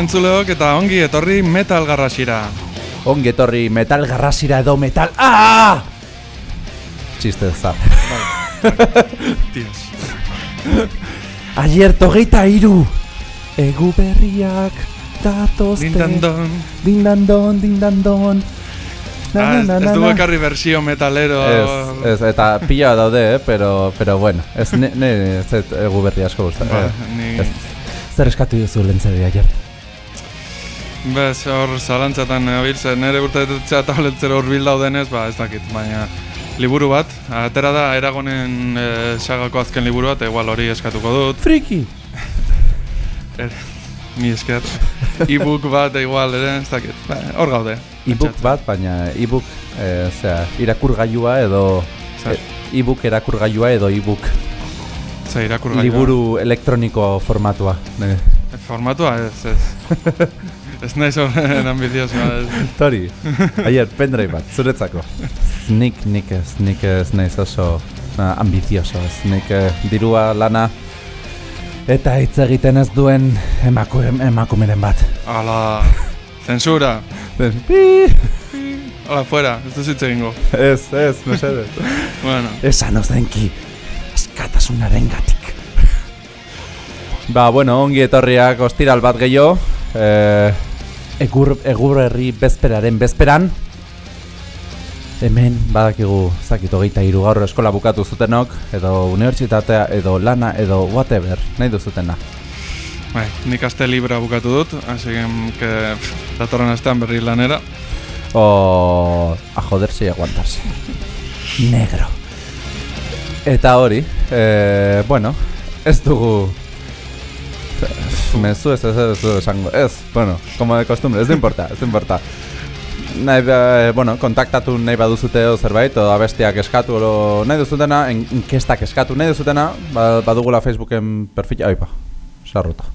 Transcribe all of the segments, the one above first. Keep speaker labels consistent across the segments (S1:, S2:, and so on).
S1: Entzuleok eta ongi etorri metal garrasira.
S2: Ongi etorri metal garrasira edo metal... Ah! Txiste ez da. Ayer togeita iru. Egu berriak datozte.
S1: Dindandon.
S2: Dindandon, dindandon. Na,
S1: Ah, ez,
S2: na,
S1: ez
S2: na,
S1: dugu
S2: na.
S1: ekarri bersio metalero.
S2: Ez, ez, eta pila daude, eh? pero, pero bueno, ez ne, ne ez egu berri asko gusta.
S1: Ba,
S2: eh.
S1: ni...
S2: ez. Zer eskatu duzu lentzari ayer?
S1: Bez, hor zalantzatan abiltzen, nire urteetzea tabletzero urbil daudenez, ba ez dakit, baina liburu bat, atera da Eragonen e, sagako azken liburu bat, igual hori eskatuko dut,
S2: Friki!
S1: er, ni esker, e-book bat igual ere, ez dakit, ba, hor gaude.
S2: E-book bat, baina e-book, eh, zera, irakurgailua edo... Eh, E-book erakurgailua edo e-book
S1: Zer, irakurgailua.
S2: liburu elektroniko formatua.
S1: Formatua ez, ez. ez naiz horren ambiziosoa. ez.
S2: Tori, ayer, pendrive bat, zuretzako. Nik, nik ez, nik ez naiz oso uh, ambizioso ez. Nik eh, dirua lana eta hitz egiten ez duen emaku, emakumeren bat.
S1: Ala, zensura.
S2: Pi!
S1: Ala, fuera, ez duz hitz egingo.
S2: Ez, ez, mesedez.
S1: Bueno,
S2: Esan ozenki, askatasunaren gatik. Ba, bueno, ongi etorriak ostiral bat gehiago. Eh, egur, egur herri bezperaren bezperan. Hemen badakigu zakit hogeita hiru gaur eskola bukatu zutenok, edo unibertsitatea, edo lana, edo whatever, nahi duzutena.
S1: bai, nik aste libra bukatu dut, así que pff, datorren astean berri lanera.
S2: O a joderse y aguantarse. Negro. Eta hori, eh, bueno, ez dugu... Mezu ez ez ez esango, ez, bueno, como de costumbre, ez du importa, ez du importa. Nahi, ba, bueno, kontaktatu nahi baduzute edo zerbait, edo abestiak eskatu, edo nahi duzutena, en, inkestak eskatu nahi duzutena, ba, badugula Facebooken perfila, aipa, sarrota.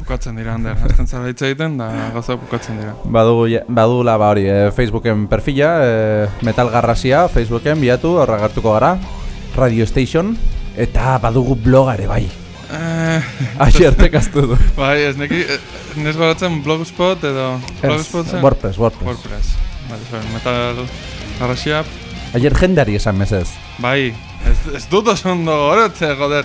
S1: Bukatzen dira, Ander, azten zara hitz egiten, da gauza bukatzen dira.
S2: Badugu, badugula ba hori, e, Facebooken perfila, e, Metal Garrasia, Facebooken bilatu, horra gara, Radio Station, eta badugu bloga ere bai.
S1: Eh,
S2: Aixertek aztu du.
S1: bai, ez neki, eh, nes goratzen blogspot edo blogspot zen?
S2: WordPress, WordPress.
S1: WordPress. Vale, sorry, metal garrasia,
S2: Aier jendari esan mesez.
S1: bai, ez, ez dut oso ondo gorotze, joder.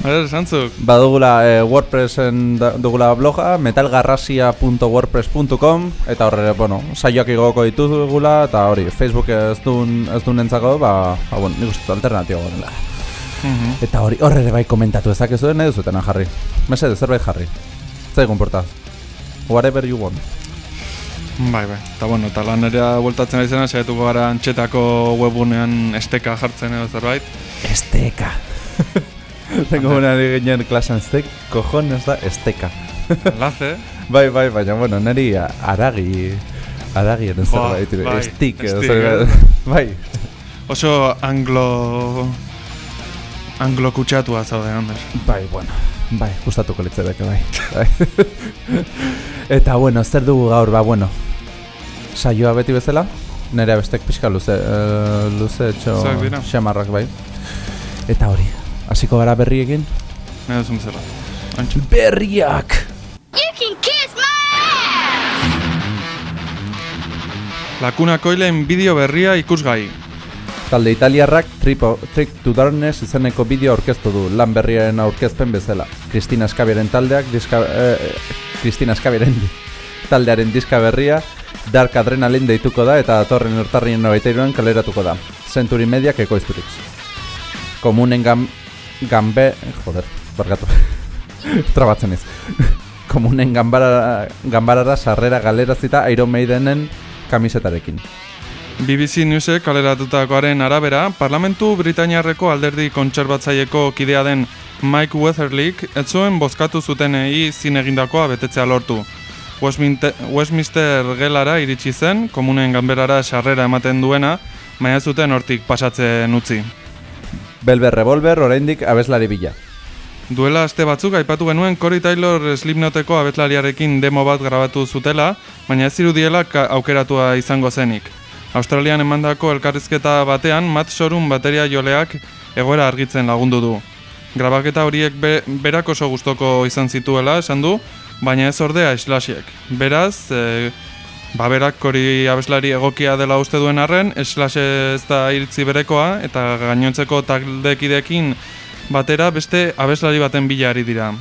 S1: Bai, esantzuk.
S2: Badugula e, WordPressen da- dugula bloga, metalgarrasia.wordpress.com eta horre, bueno, saioak igoko ditugula eta hori, Facebook ez duen, ez duen entzako, ba, ba, bueno, nik uste alternatibo
S1: Mhm.
S2: Eta hori, horre ere bai komentatu ezakezu nahi duzutena jarri. Mesede, zerbait jarri. Zaigun porta. Whatever you want.
S1: Bai, bai. Eta bueno, eta lanera bueltatzen ari zena, saiatuko gara antxetako webunean esteka jartzen edo zerbait.
S2: Esteka. Tengo una ginen klasan estek, cojones da esteka.
S1: Laze,
S2: bai, bai, baina, bueno, neri aragi, aragi eren zerbait,
S1: bai,
S2: estik, edo
S1: stick,
S2: zerbait. Bai,
S1: oso anglo... Anglo kutsatua zaude, Ander.
S2: bai, bueno, bai, gustatuko litzereke, bai. bai. Eta, bueno, zer dugu gaur, ba, bueno, saioa beti bezala, nire bestek pixka luze, uh, luze etxo xamarrak, bai. Eta hori, hasiko gara berriekin?
S1: Nahi duzun bezala. Antxe.
S2: Berriak!
S3: You can kiss my ass!
S1: Lakuna koilen bideo berria ikusgai.
S2: Talde italiarrak Tripo, Trick to Darkness izeneko bideo aurkeztu du lan berriaren aurkezpen bezala. Kristina Eskabiaren taldeak diska, eh, Kristina Eskabiaren taldearen diska berria Dark Adrenaline deituko da eta datorren urtarrien 23an kaleratuko da. Century Mediak ekoizturik. Komunen gam, gambe... Joder, barkatu. Trabatzen ez. Komunen ganbarara, ganbarara sarrera galerazita Iron Maidenen kamisetarekin.
S1: BBC Newsek kaleratutakoaren arabera, Parlamentu Britainiarreko alderdi kontserbatzaieko kidea den Mike Weatherlick ez zuen bozkatu zutenei zin egindakoa betetzea lortu. Westminster, gelara iritsi zen, komunen ganberara sarrera ematen duena, baina zuten hortik pasatzen utzi.
S2: Belber Revolver oraindik abeslari bila.
S1: Duela aste batzuk aipatu genuen Cory Taylor Slipknoteko abetlariarekin demo bat grabatu zutela, baina ez zirudiela aukeratua izango zenik. Australian emandako elkarrizketa batean Matt Sorum bateria joleak egoera argitzen lagundu du. Grabaketa horiek be, berak oso gustoko izan zituela, esan du, baina ez ordea Slashek. Beraz, e, baberak hori abeslari egokia dela uste duen arren, Slash ez da iritzi berekoa, eta gainontzeko taldekidekin batera beste abeslari baten bila ari dira.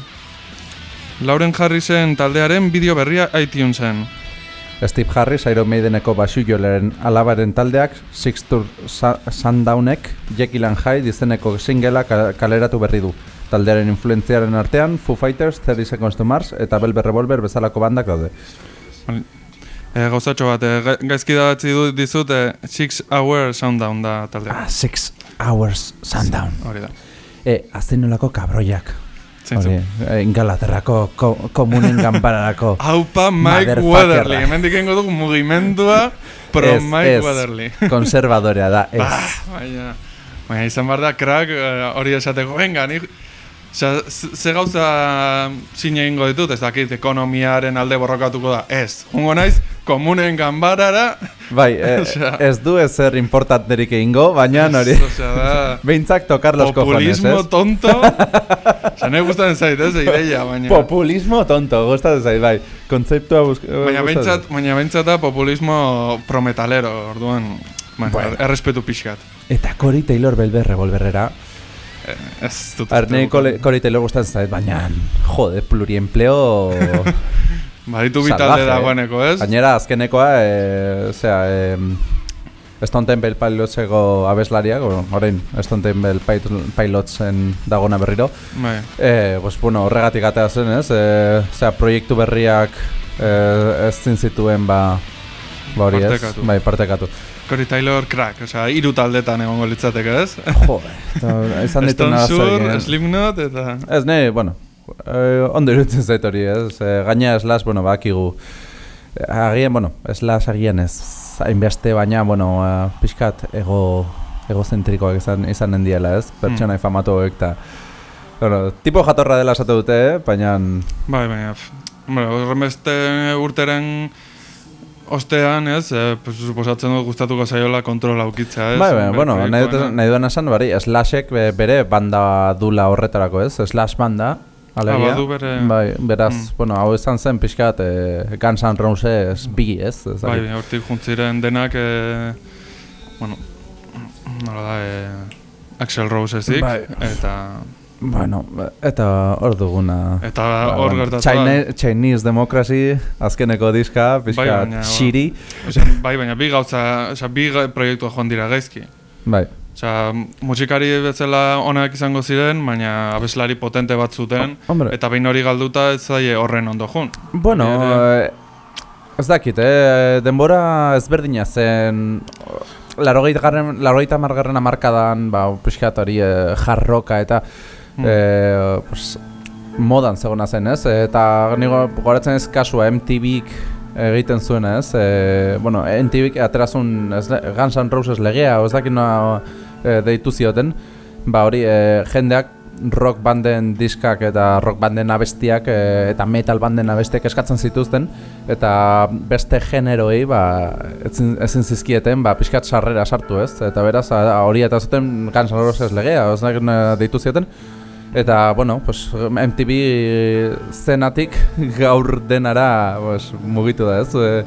S1: Lauren Harrisen taldearen bideo berria iTunesen.
S2: Steve Harris, Iron Maideneko basujolaren alabaren taldeak, Six Tour Sundownek, Jekyll and Hyde izeneko singela ka- kaleratu berri du. Taldearen influentziaren artean, Foo Fighters, 30 Seconds to Mars eta Velvet Revolver bezalako bandak daude.
S1: E, gauzatxo bat, e, ga- gaizki datzi du dizut e, Six Hour Sounddown da taldea.
S2: Ah, Six Hours Sundown.
S1: Hori da.
S2: E, azenolako kabroiak.
S1: Zeintzu.
S2: Hori, e, Ingalaterrako ko, komunen ganbararako.
S1: Haupa Mike. Weatherly. Hemen dikengo dugu mugimendua pro
S2: Ez,
S1: Mike
S2: ez,
S1: Weatherly.
S2: Konservadorea da, ez.
S1: Bah, baina, baina izan behar da, crack eh, hori esateko, venga, ni... Osea, ze ze gauza zine egingo ditut, ez dakit, ekonomiaren alde borrokatuko da. Ez, jungo naiz, komunen ganbarara...
S2: Bai, e,
S1: Osea.
S2: ez du ezer importanterik egingo, baina hori. Behintzak tokar los cojones,
S1: Populismo
S2: ez?
S1: tonto... Osea, nahi gustatzen zait, ez, ideia, baina...
S2: Populismo tonto, gustatzen zait, bai. Kontzeptua busk...
S1: Baina behintzat, baina behintzat da populismo prometalero, orduan... Bueno,
S2: Bueno.
S1: errespetu pixkat.
S2: Eta Cory Taylor Belber revolverrera.
S1: Eh, Ez dut...
S2: Arne Cory Taylor gustatzen zait, baina, jode, pluriempleo...
S1: Baditu bi
S2: Salvaje,
S1: talde
S2: eh?
S1: dagoeneko, ez?
S2: Gainera, azkenekoa, e, osea, e, Stone Temple Pilotseko abeslariak, o, orain, Stone Temple Pil- Pilotsen dagona berriro.
S1: Bai.
S2: E, pues, bueno, horregatik atea zen, ez? E, osea, proiektu berriak e, ez zituen, ba, ba hori ez?
S1: Partekatu.
S2: Bai, partekatu.
S1: Cory Taylor crack, osea, hiru taldetan egongo litzateke, ez?
S2: Jode, izan ditu
S1: Stone Sur,
S2: narazorik.
S1: Slipknot eta...
S2: Ez, ne, bueno, eh, ondo irutzen zait hori, ez? Eh, gaina Slash, bueno, bakigu. Eh, Agian, bueno, Slash agian ez hainbeste, baina, bueno, eh, pixkat ego, egozentrikoak izan, izanen diela, ez? Pertsona
S1: Hmm.
S2: famatu hauek eta... Bueno, tipo jatorra dela esate dute, eh? baina...
S1: Bai, baina, bueno, horrenbeste urteren ostean, ez, e, pues, suposatzen dut gustatuko zaiola kontrola ukitzea, ez?
S2: Bai, bai, bueno, nahi, dut,
S1: proiektuena.
S2: nahi duan esan, bari, Slashek be- bere banda dula horretarako, ez? Slash banda, alegia.
S1: Ah, badu bere-
S2: Bai, beraz,
S1: Mm.
S2: bueno, hau izan zen pixkat eh, Guns N' Roses bi, ez? ez
S1: Bai, hortik juntziren denak, e, bueno, nola da, e, Axel Rosesik,
S2: Bai.
S1: eta,
S2: Bueno, eta hor duguna.
S1: eta
S2: Ba,
S1: hor gertatu da.
S2: Chinese Democracy, azkeneko diska, pixka,
S1: Bai, baina,
S2: shiri.
S1: Osea, bai, baina bi gauza, osea, bi proiektua joan dira gaizki.
S2: Bai,
S1: Osea, musikari bezala onak izango ziren, baina abeslari potente bat zuten,
S2: hombre,
S1: eta behin hori galduta ez zaie horren ondo jun.
S2: bueno, eh, ez dakit, eh, denbora ezberdina zen, larogeita margarren amarkadan, ba, pixkat hori eh, jarroka eta
S1: Hmm.
S2: eh, pues, modan zegona zen, ez? Eta nigo goratzen ez kasua MTVk egiten zuen, ez? E, bueno, MTVk aterazun ez, Guns N' Roses legea, ez dakit noa e, deitu zioten, ba hori e, jendeak rock banden diskak eta rock banden abestiak e, eta metal banden abestiak eskatzen zituzten eta beste generoei ba, ezin, ezin zizkieten ba, pixkat sarrera sartu ez eta beraz hori eta zuten Guns N' Roses legea, ez deitu zioten Eta, bueno, pues, MTV zenatik gaur denara pues, mugitu da, ez? E,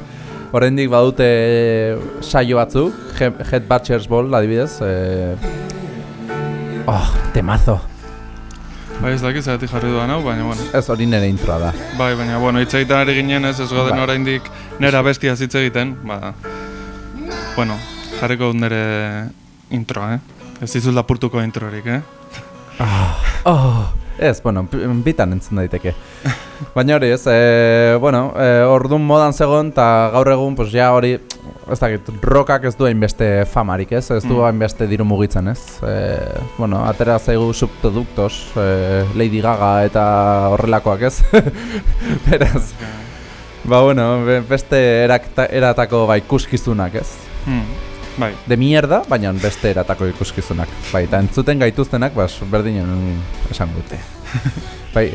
S2: Oraindik badute saio batzuk, He- Head Butchers Ball, adibidez. E... Oh, temazo.
S1: Bai, ez dakit zeratik jarri duan hau, baina, bueno.
S2: Ez hori nire introa da.
S1: Bai, baina, bueno, hitz egiten ari ginen ez, ez gauden
S2: Bai.
S1: oraindik nera bestia hitz egiten, ba, bueno, jarriko dut nire introa, eh? Ez dizut lapurtuko introrik, eh?
S2: Oh, ez, bueno, bitan entzun daiteke. Baina hori ez, e, bueno, e, orduan modan zegoen, eta gaur egun, pues, ja hori, ez dakit, rockak ez du hainbeste famarik, ez? Ez du
S1: Mm.
S2: hainbeste diru mugitzen, ez? E, bueno, atera zaigu subproduktos, e, Lady Gaga eta horrelakoak, ez? Beraz, ba, bueno, be- beste erakta, eratako bai ikuskizunak, ez?
S1: Hmm. Bai,
S2: De mierda, baina beste eratako ikuskizunak. Bai, eta entzuten gaituztenak, bas, berdinen esan dute. bai,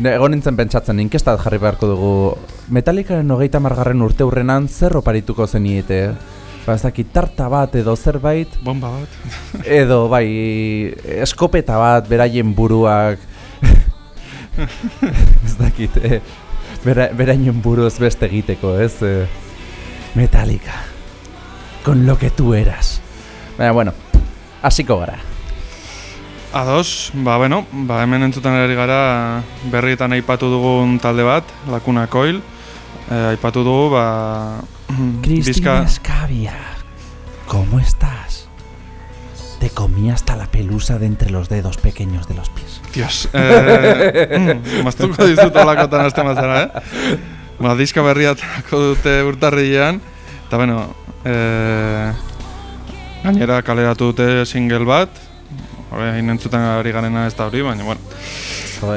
S2: egon nintzen pentsatzen, inkestat jarri beharko dugu, Metallicaren hogeita margarren urte hurrenan zer oparituko zeniete? Ba, ez dakit, tarta bat edo zerbait,
S1: bomba bat.
S2: edo bai, eskopeta bat, beraien buruak, ez dakit, eh, Bera, berainen buruz beste egiteko, ez? Eh, Metallica. Con lo que tú eras. Baina, bueno, hasiko gara.
S1: Ados, ba, bueno, ba, hemen entzuten ari gara berrietan aipatu dugun talde bat, Lakuna Coil. Eh, aipatu dugu, ba...
S2: Cristina Escavia, ¿cómo estás? Te comí hasta la pelusa de entre los dedos pequeños de los pies.
S1: Dios, eh, mm, maztuko dizut olakotan azte mazara, eh? Ba, diska berriatako dute urtarrilean, eta bueno, eh, gainera kaleratu dute single bat, Horrein entzuten ari garena ez da hori, baina, bueno.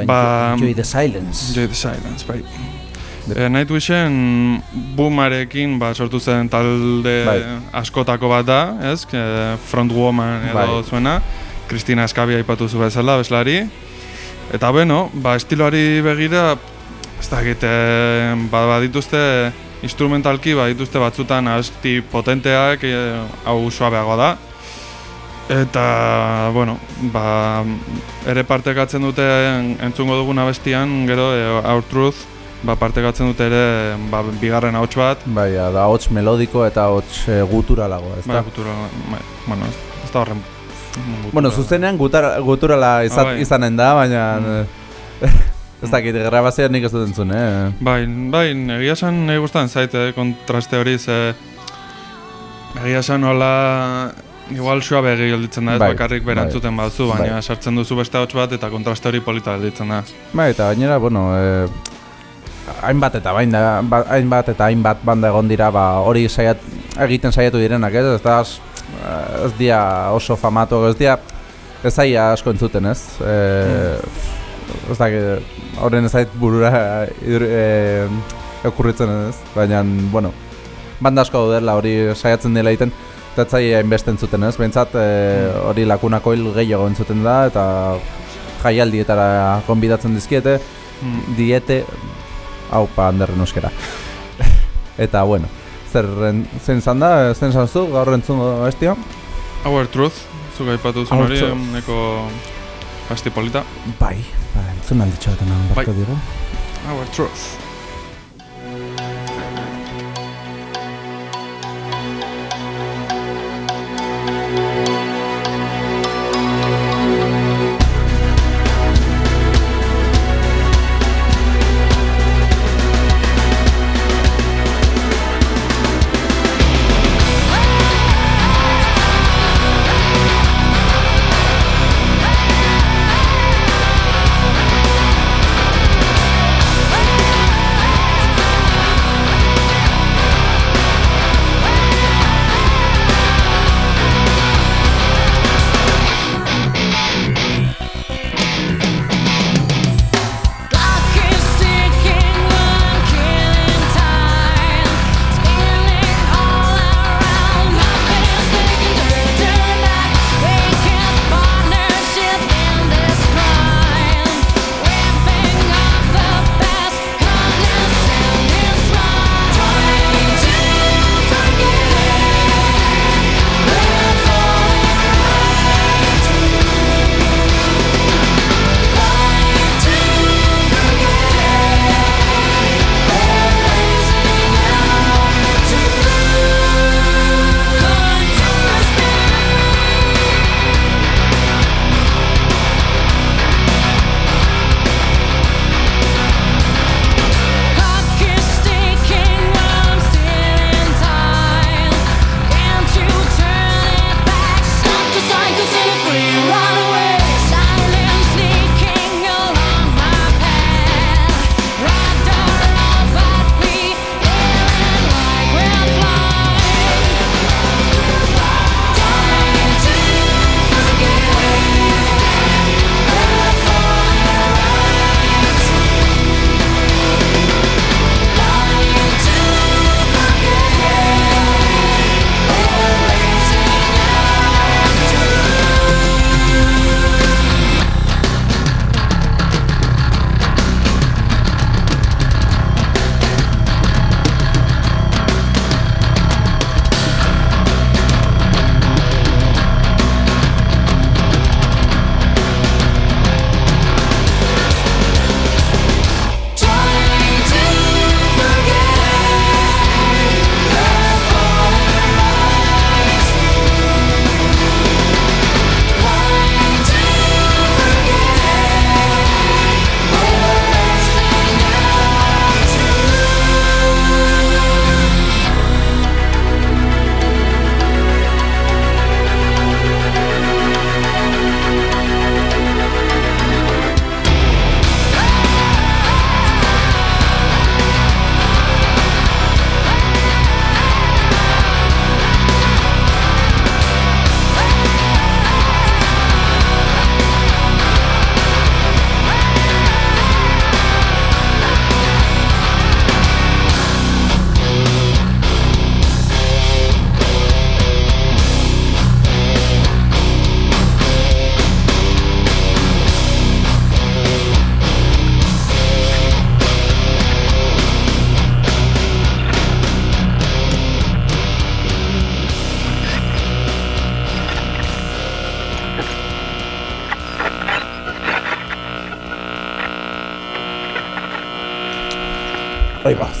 S1: Ba-
S2: Enjoy the silence.
S1: Enjoy the silence, bai. E, Nightwishen boomarekin ba, sortu zen talde
S2: Bai.
S1: askotako bat da, ez? Que front woman edo
S2: Bai.
S1: zuena. Kristina Eskabia aipatu zu bezala, bezlari. Eta beno, ba, estiloari begira, ez da egite, ba, badituzte instrumentalki, badituzte batzutan asti potenteak, e, hau suabeago da. Eta, bueno, ba, ere partekatzen dute en- entzungo dugun abestian, gero e, Our Truth, ba, partekatzen dute ere ba, bigarren ahots bat,
S2: Bai, da hots melodiko eta hots e, guturalago, ez
S1: bai,
S2: da?
S1: gutura, bai, bueno, ez, ez da horren gutura.
S2: Bueno, zuzenean gutar, guturala izat,
S1: Ah, bai.
S2: izanen da, baina...
S1: Mm.
S2: Ez dakit, grabazioa nik ez dut entzun, eh?
S1: Bai, bai, egia esan nahi gustan zaite, eh, kontraste hori, ze... Egia esan hola... Igual suabe gelditzen da, ez
S2: Bai,
S1: bakarrik
S2: bai.
S1: berantzuten baduzu, baina
S2: Bai.
S1: sartzen duzu beste ahots bat eta kontraste hori polita gelditzen da.
S2: Bai, eta gainera, bueno, e, hainbat eta bain da, ba, hainbat eta hainbat banda egon dira, ba, hori saiat, egiten saiatu direnak, ez? Ez da, ez, dia oso famatu, ez dia, ez zaia asko entzuten, ez? E, Ez da, horren ez zait burura idur, e, okurritzen, ez? Baina, bueno, banda asko daudela hori saiatzen dela egiten, eta ez zaia hainbeste entzuten, ez? Behintzat, e, hori lakunako hil gehiago entzuten da, eta jaialdietara konbidatzen dizkiete,
S1: Mm.
S2: diete, haupa handerren euskera. eta, bueno, zer zen zan da, zen zan zu, gaur entzungo bestia?
S1: Our Truth, zuk aipatu zuen hori, neko asti polita.
S2: Bai, entzun alditxo eta nahan barko digu.
S1: Our Truth.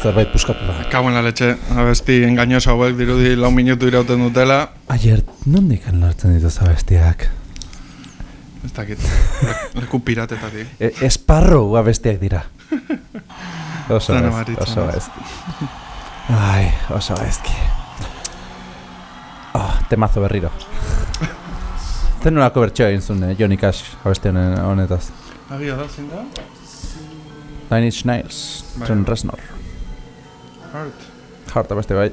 S2: Zerbait puskatu da.
S1: Kauen la leche, abesti engañoso hauek dirudi lau minutu irauten dutela.
S2: Aier, nondik anlartzen ditu zabestiak?
S1: Ez dakit, le- leku piratetatik.
S2: E, esparro abestiak dira. Oso ez,
S1: baritzen
S2: oso
S1: ez.
S2: Ai, oso ezki. Oh, temazo berriro. Zen nolako bertxoa egin zuen, eh, Johnny Cash abesti honetaz.
S1: Agia da, zin da?
S2: Nine Inch Nails,
S1: Bai.
S2: Trent Reznor.
S1: Heart.
S2: Jarta beste bai.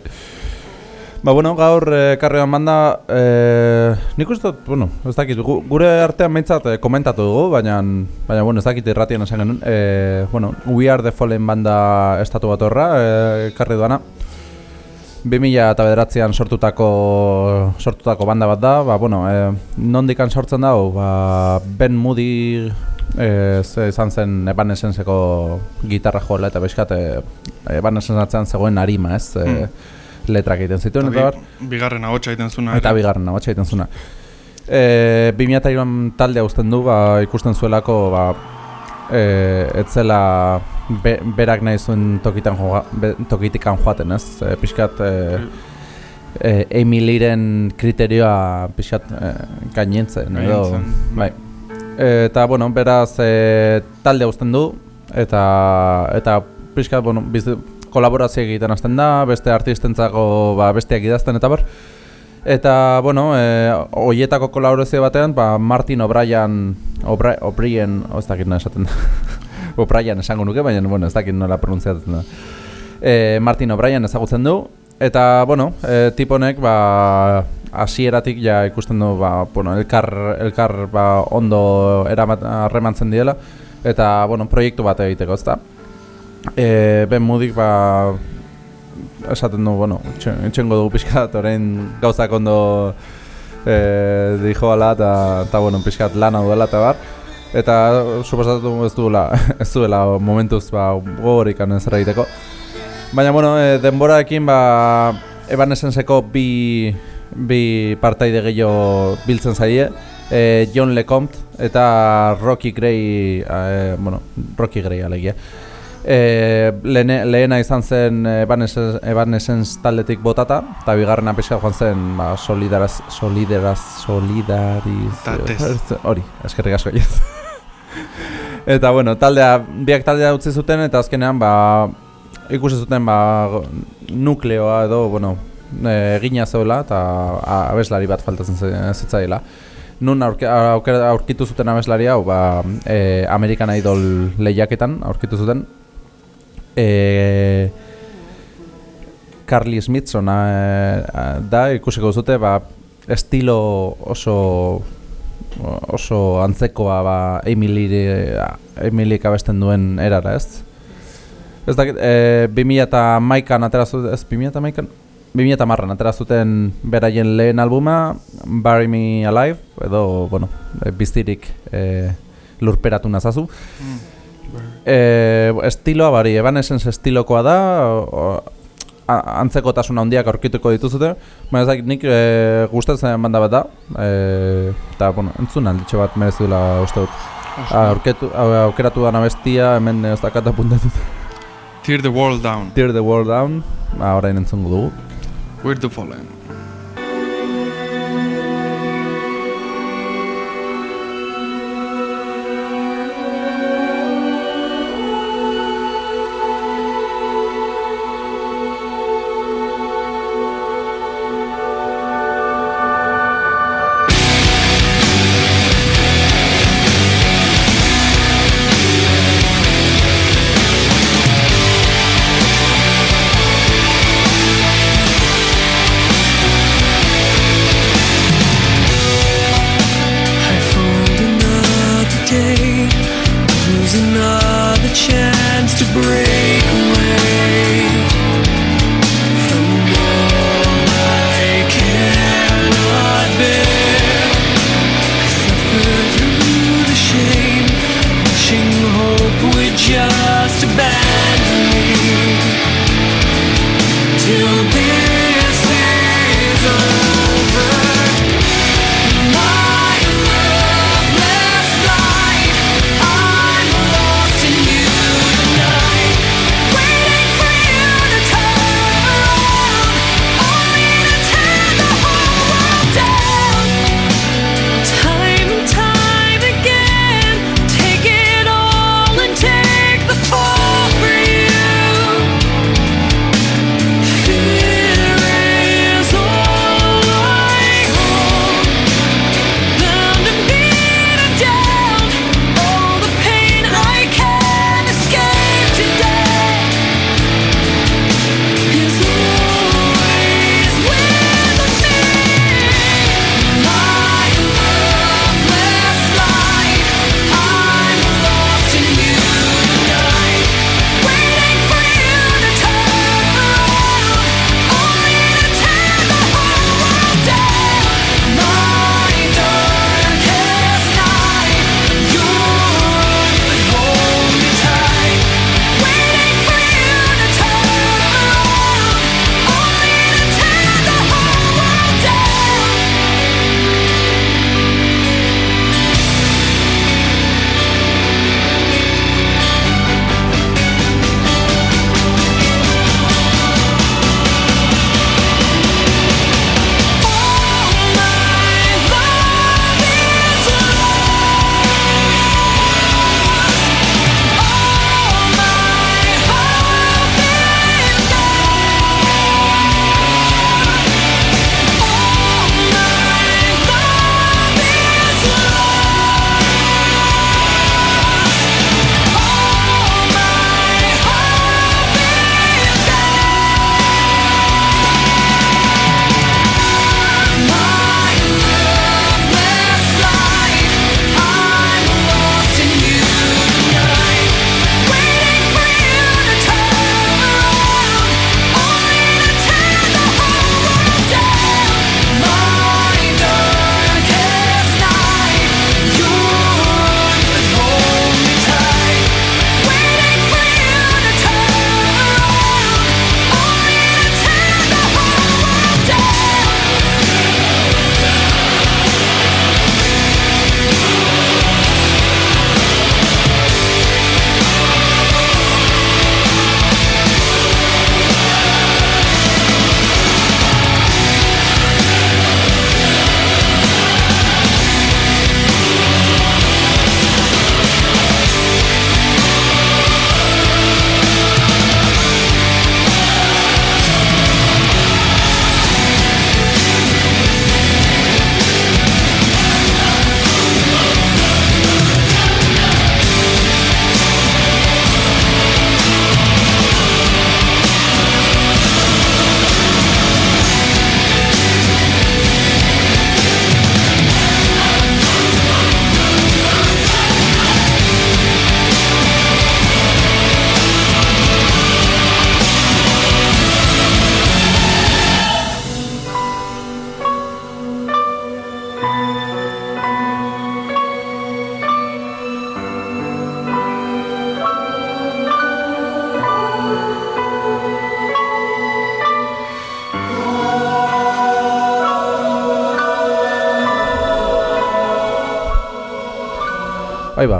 S2: Ba, bueno, gaur eh, karrioan banda, eh, nik uste bueno, ez dakit, gu, gure artean behintzat eh, komentatu dugu, baina, baina, bueno, ez dakit irratien esan genuen, bueno, We Are The Fallen banda estatu bat horra, eh, karri duana. 2000 eta bederatzean sortutako, sortutako banda bat da, ba, bueno, eh, nondikan sortzen dago, ba, Ben Moody eh, ze izan zen Evanescenseko gitarra jola eta beskat eh, Evanescence atzean zegoen arima, ez? Eh, letrak egiten zituen eta bar.
S1: bi, bigarren ahotsa egiten zuna.
S2: Eta bigarren hau egiten zuna. E, 2003an taldea uzten du, ba, ikusten zuelako, ba, e, etzela be, berak nahi zuen tokitan joa, be, tokitikan joaten, ez? E, pixkat, e, e, Emiliren kriterioa pixkat e, gainentzen, edo, bai. E, eta, bueno, beraz, e, taldea uzten du, eta, eta pixkat, bueno, biz, kolaborazio egiten hasten da, beste artistentzako ba, besteak idazten eta bar. Eta, bueno, e, oietako kolaborazio batean, ba, Martin O'Brien, O'Bri- O'Brien, oh, ez dakit nola esaten da, O'Brien esango nuke, baina, bueno, ez dakit nola pronuntziatzen da. E, Martin O'Brien ezagutzen du, eta, bueno, e, tip honek, ba, hasieratik ja ikusten du, ba, bueno, elkar, elkar ba, ondo harremantzen diela, eta, bueno, proiektu bat egiteko, ezta? E, ben Moodik, ba, esaten du, bueno, etxengo dugu pixkat, orain gauzak ondo e, dijo ala, eta, bueno, pixkat lana duela eta bar. Eta suposatu ez duela, ez duela momentuz ba, gogorik ez egiteko. Baina, bueno, e, denboraekin, ba, Evanescenseko bi, bi partaide gehiago biltzen zaie, e, John LeCompte eta Rocky Gray, e, bueno, Rocky Gray alegia. E, lehene, lehena izan zen Evanescence, taldetik botata, eta bigarrena pixka joan zen ba, solidaraz, solidaraz, solidariz...
S1: Tatez.
S2: Hori, eskerrik asko eta bueno, taldea, biak taldea utzi zuten eta azkenean ba, ikusi zuten ba, nukleoa edo, bueno, e, egina zeula eta abeslari bat faltatzen ze- zitzaila. Nun aurke, aurke- aurkitu zuten abeslari hau, ba, e, American Idol lehiaketan aurkitu zuten. E, Carly Smithson da ikusiko zute, ba, estilo oso oso antzekoa ba, Emily, Emily abesten duen erara, ez? Ez dakit, e, 2000 eta maikan atera zuten, ez 2000 eta maikan? 2000 eta marran atera zuten beraien lehen albuma, Bury Me Alive, edo, bueno, e, biztirik e, lurperatu nazazu. E, estiloa bari, Evanescence estilokoa da, o, antzekotasun handiak aurkituko dituzute, baina ez dakit nik e, gustatzen banda bat da, e, eta, bueno, entzun alditxo bat merezu dela uste dut. Aurketu, aukeratu da abestia, hemen ez dakat apuntatut.
S1: Tear the world down.
S2: Tear the World Down, ba, orain entzungo dugu.
S1: We're the fallen.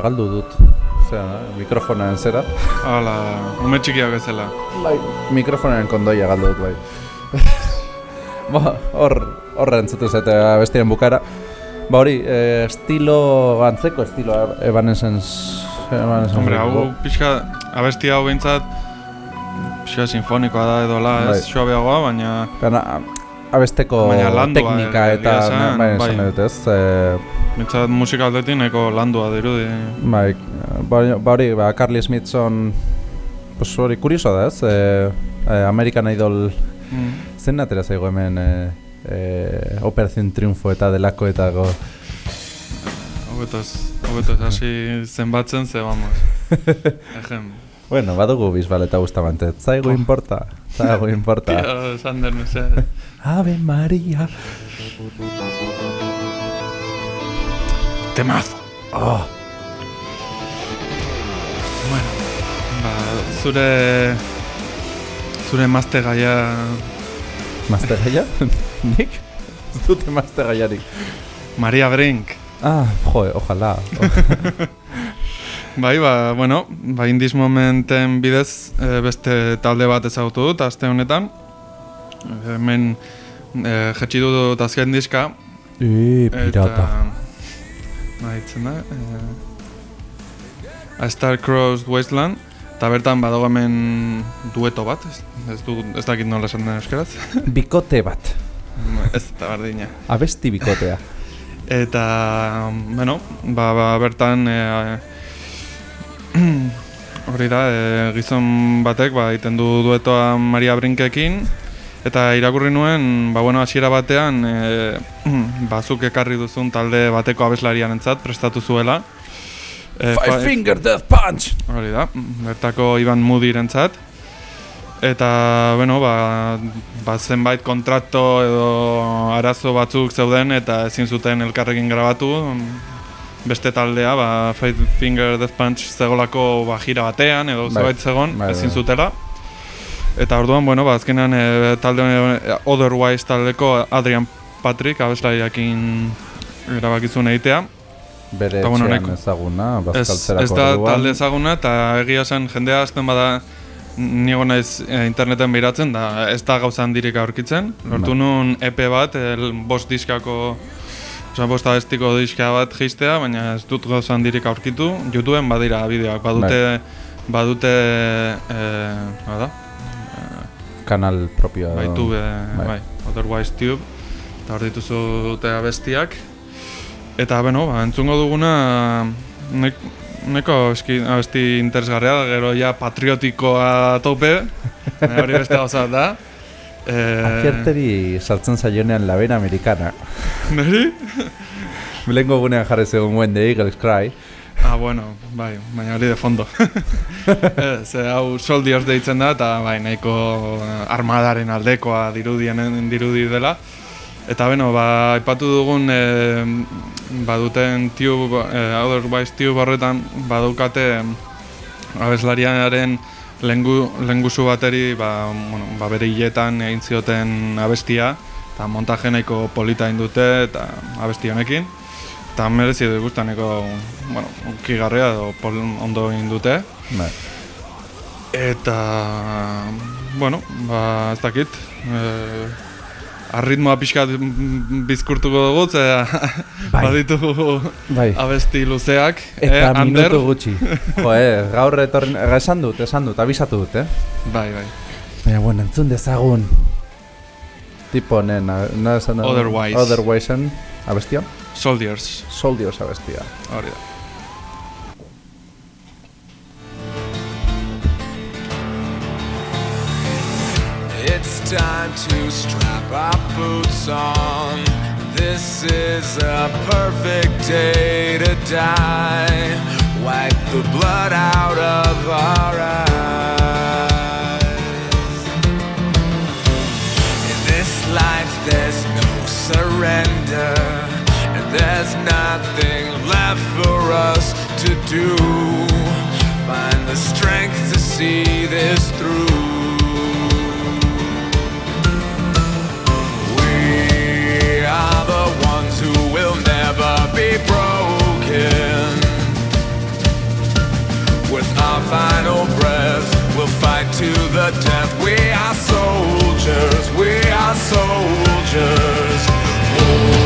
S2: Galdu dut. Zera, mikrofonaren zera.
S1: Hala, ume txikiak ezela.
S2: Bai, mikrofonaren kondoia galdu dut, bai. ba, hor, horre entzuten zete bestiren bukara. Ba hori, eh, estilo, antzeko estilo, Evanescence... Evanescence
S1: Hombre, hau pixka, abesti hau behintzat, pixka sinfonikoa da edo la, ez
S2: Bai.
S1: suabeagoa, baina
S2: Baina, abesteko teknika
S1: eh,
S2: eta bai, esan dut ez.
S1: Behintzat musika aldetik nahiko landua dirudi.
S2: bai, ba hori, ba, Carly Smithson, pues hori, kurioso da ez, eh, American Idol
S1: Mm.
S2: zen atera zaigu hemen eh, eh, Operación Triunfo eta delako eta go.
S1: Hobetoz, hobetoz hasi zenbatzen ze, vamos. Ejem.
S2: Bueno, badugu bizbal eta gustamante, zaigu
S1: Oh.
S2: importa, zaigu importa.
S1: Tio, esan den, ze.
S2: Ave Maria.
S1: Temazo.
S2: Oh,
S1: Bueno, ba, zure... Zure emazte gaia...
S2: mazte gaia? Nik? Ez dute mazte gaiarik.
S1: Maria Brink.
S2: Ah, joe, ojalá.
S1: Bai, ba, bueno, ba, indies momenten bidez e, beste talde bat ezagutu dut, aste honetan. Hemen e, jetxi dut azken diska.
S2: Ii, pirata.
S1: Ba, hitzen da. E, A Star Crossed Wasteland. Eta bertan badago hemen dueto bat, ez, du, ez dakit nola esan den euskaraz.
S2: Bikote bat.
S1: ez da berdina.
S2: Abesti bikotea.
S1: Eta, bueno, ba, ba bertan e, hori da, e, gizon batek ba, egiten du duetoa Maria Brinkekin eta irakurri nuen, ba, bueno, hasiera batean e, bazuk ekarri duzun talde bateko abeslarian entzat, prestatu zuela. E,
S2: Five
S1: fa-
S2: Finger Death Punch!
S1: Hori da, bertako Iban Mudirentzat. Eta, bueno, ba, ba zenbait kontrakto edo arazo batzuk zeuden eta ezin zuten elkarrekin grabatu. Beste taldea, ba, Five Finger Death Punch zegolako ba, jira batean edo
S2: Bai.
S1: zerbait zegon,
S2: Bai,
S1: ezin
S2: bai.
S1: zutela. Eta orduan, bueno, ba, azkenan e, talde e, Otherwise taldeko Adrian Patrick abeslariakin erabakizun egitea.
S2: Bere
S1: bueno,
S2: etxean
S1: nahiko-
S2: ezaguna,
S1: Ez,
S2: bazkaltzerako
S1: ez da
S2: orduan.
S1: talde ezaguna eta egia esan jendea hasten bada nigo naiz eh, interneten behiratzen da ez da gauza handirik aurkitzen. Lortu
S2: Bai.
S1: nun EP bat, el bost diskako Osa, bost abestiko diska bat jistea, baina ez dut gauza handirik aurkitu. YouTubeen badira bideoak, badute, badute, eh, da,
S2: Kanal propioa. bai.
S1: bai. bai, Otherwise Tube, eta hor dituzu dute abestiak. Eta, beno, ba, entzungo duguna, nek, neko eski, abesti interesgarria gero ja patriotikoa tope, hori beste gauza da. Eh,
S2: Akierteri sartzen zaionean labena amerikana.
S1: Neri?
S2: Bilengo gunean jarri zegoen When the Eagles Cry.
S1: Ah, bueno, bai, baina hori de fondo. eh, ze hau Soldiers deitzen da, eta bai, nahiko eh, armadaren aldekoa dirudien dirudi dela. Eta beno, ba, aipatu dugun eh, baduten tube, eh, otherwise tube horretan badukate abeslariaren lengu, lengusu bateri ba, bueno, ba bere hiletan egin zioten abestia eta montaje nahiko polita egin dute eta abesti honekin eta merezi du ikusten nahiko bueno, ukigarria edo pol, ondo egin dute
S2: Bai.
S1: eta bueno, ba, ez dakit eh, arritmoa pixkat bizkurtuko dugu, ze
S2: Bai.
S1: baditu
S2: Bai.
S1: abesti luzeak,
S2: Eta
S1: eh,
S2: minutu gutxi. Jo, eh, gaur etorri, esan dut, esan dut, abisatu dut, eh?
S1: Bai, bai.
S2: Baina, bueno, entzun dezagun. Tipo honen, a- no esan?
S1: Otherwise.
S2: Otherwisen, abestia?
S1: Soldiers,
S2: Soldiers abestia.
S1: hori da.
S4: It's time to strap our boots on. This is a perfect day to die. Wipe the blood out of our eyes. In this life, there's no surrender, and there's nothing left for us to do. Find the strength to see this never be broken. With our final breath, we'll fight to the death. We are soldiers, we are soldiers.
S5: Oh.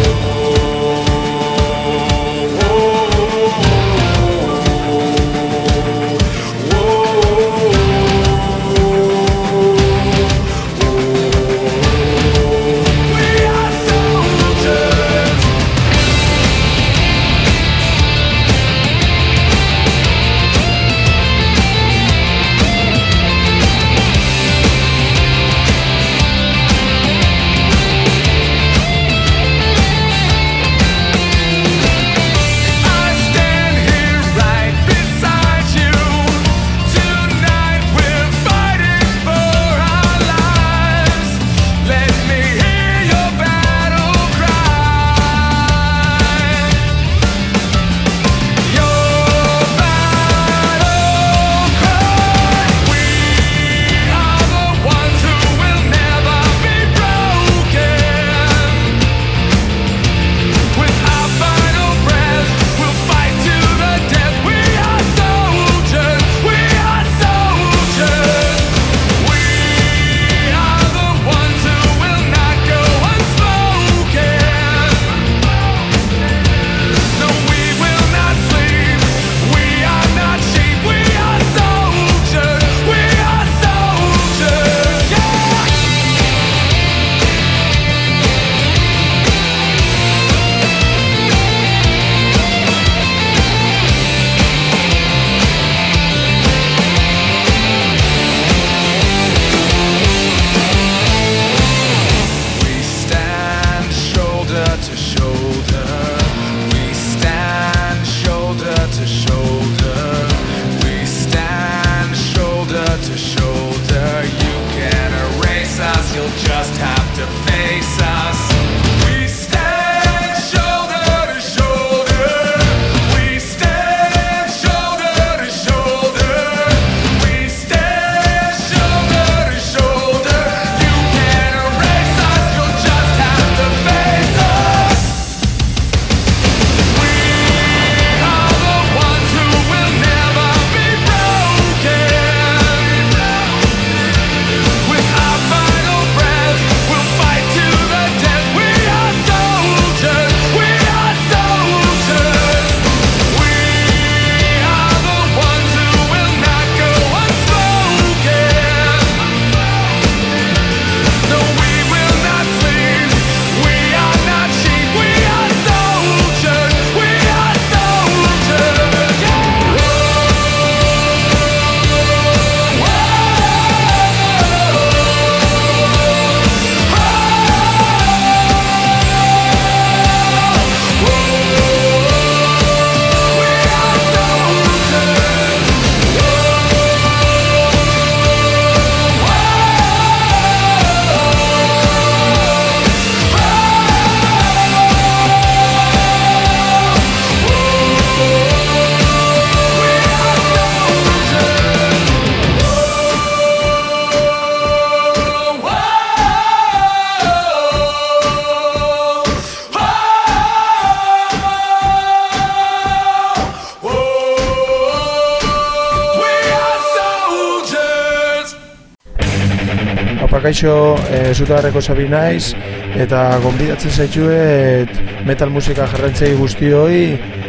S5: Kaixo, e, zutagarreko sabi naiz, eta gonbidatzen zaitxuet metal musika jarrentzei guztioi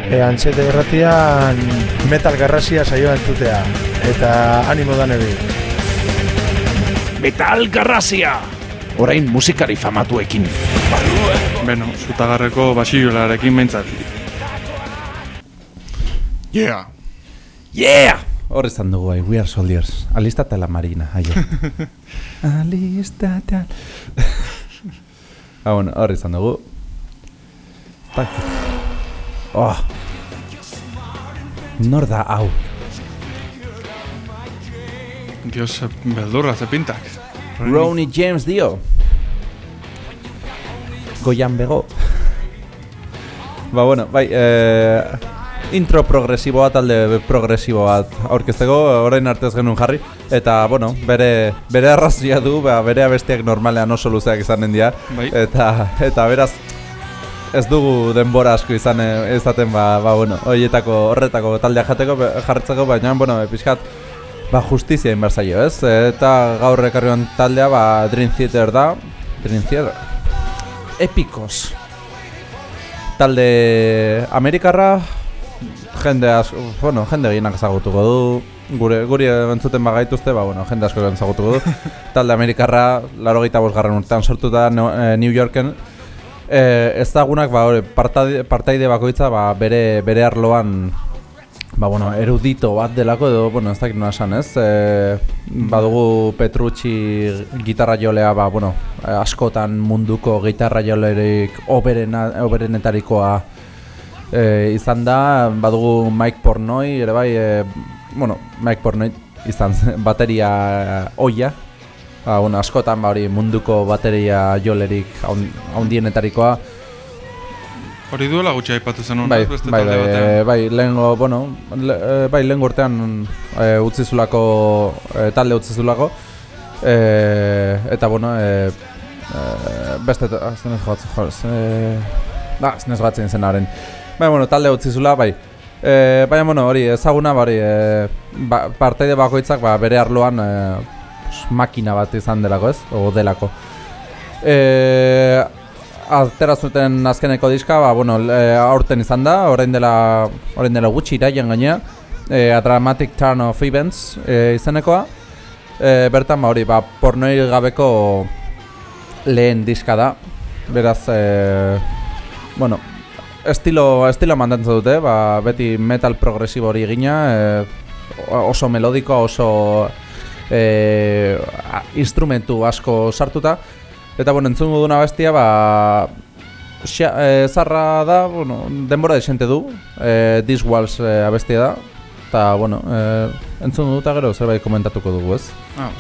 S5: e, antxete erratian metal garrasia saioa entzutea. Eta animo da nebi.
S6: Metal Garrasia! Orain musikari famatuekin.
S1: Beno, zutagarreko basiolarekin behintzat.
S6: Yeah! Yeah!
S2: Hor izan dugu, bai, we are soldiers. Alistate la marina, aio. Alistate al... ah, bueno, hor izan dugu. Tak. Oh. Nor da, hau.
S1: Dios, ze beldurra, ze pintak.
S2: Ronnie James dio. Goian bego. ba, bueno, bai, eh, intro progresibo bat, alde progresibo bat aurkezteko, orain arte ez genuen jarri. Eta, bueno, bere, bere arrazia du, ba, bere abestiak normalean oso luzeak izanen dira.
S1: Bai.
S2: Eta, eta beraz, ez dugu denbora asko izan eh, ezaten ba, ba bueno, horietako horretako taldea jateko jartzeko, baina bueno, e, pixkat ba justizia egin behar zaio, ez? Eta gaur ekarrion taldea ba Dream Theater da, Dream Theater. Epicos. Talde Amerikarra, jende asko, bueno, jende gehienak ezagutuko du. Gure, guri entzuten bagaituzte, ba, bueno, jende asko ezagutuko du. Talde Amerikarra, laro gaita bosgarren urtean sortuta Neo- eh, New Yorken. Eh, ezagunak, ba, hori, partaide, partaide bakoitza, ba, bere, bere arloan ba, bueno, erudito bat delako edo, bueno, ez dakit nola esan, ez? E, badugu Petrucci gitarra jolea, ba, bueno, askotan munduko gitarra jolerik oberena, oberenetarikoa e, izan da, badugu Mike Pornoy, ere bai, e, bueno, Mike Pornoy izan zen, bateria oia, ba, bueno, askotan ba, hori munduko bateria jolerik haundienetarikoa,
S7: Hori duela gutxi aipatu zenun,
S2: Bai,
S7: ez? beste
S2: bai,
S7: talde
S2: bai,
S7: batean.
S2: bai, lehengo, bueno, le, eh, bai, lehengo urtean e, utzi zulako, e, talde utzi zulako, e, eta, bueno, e, e, beste, ah, ez nez gatzen, jo, ez, e, da, ez nez gatzen zenaren. Bai, bueno, talde utzi zula, bai. E, baina, bueno, hori, ezaguna, bari, e, ba, parteide bakoitzak, ba, bere arloan, e, pos, makina bat izan delako, ez? O delako. E, atera zuten azkeneko diska, ba, bueno, e, aurten izan da, orain dela, orain dela gutxi iraian gainea, e, A Dramatic Turn of Events e, izenekoa. E, bertan, ba, hori, ba, pornoi gabeko lehen diska da, beraz, e, bueno, estilo, estilo mantentzen dute, ba, beti metal progresibo hori egina, e, oso melodikoa, oso e, instrumentu asko sartuta, Eta, bueno, entzungo duna bestia, ba... Xa, e, zarra da, bueno, denbora desente du, e, This Walls e, abestia da, eta, bueno, e, entzungo dut gero zerbait komentatuko dugu, ez?
S7: Ah,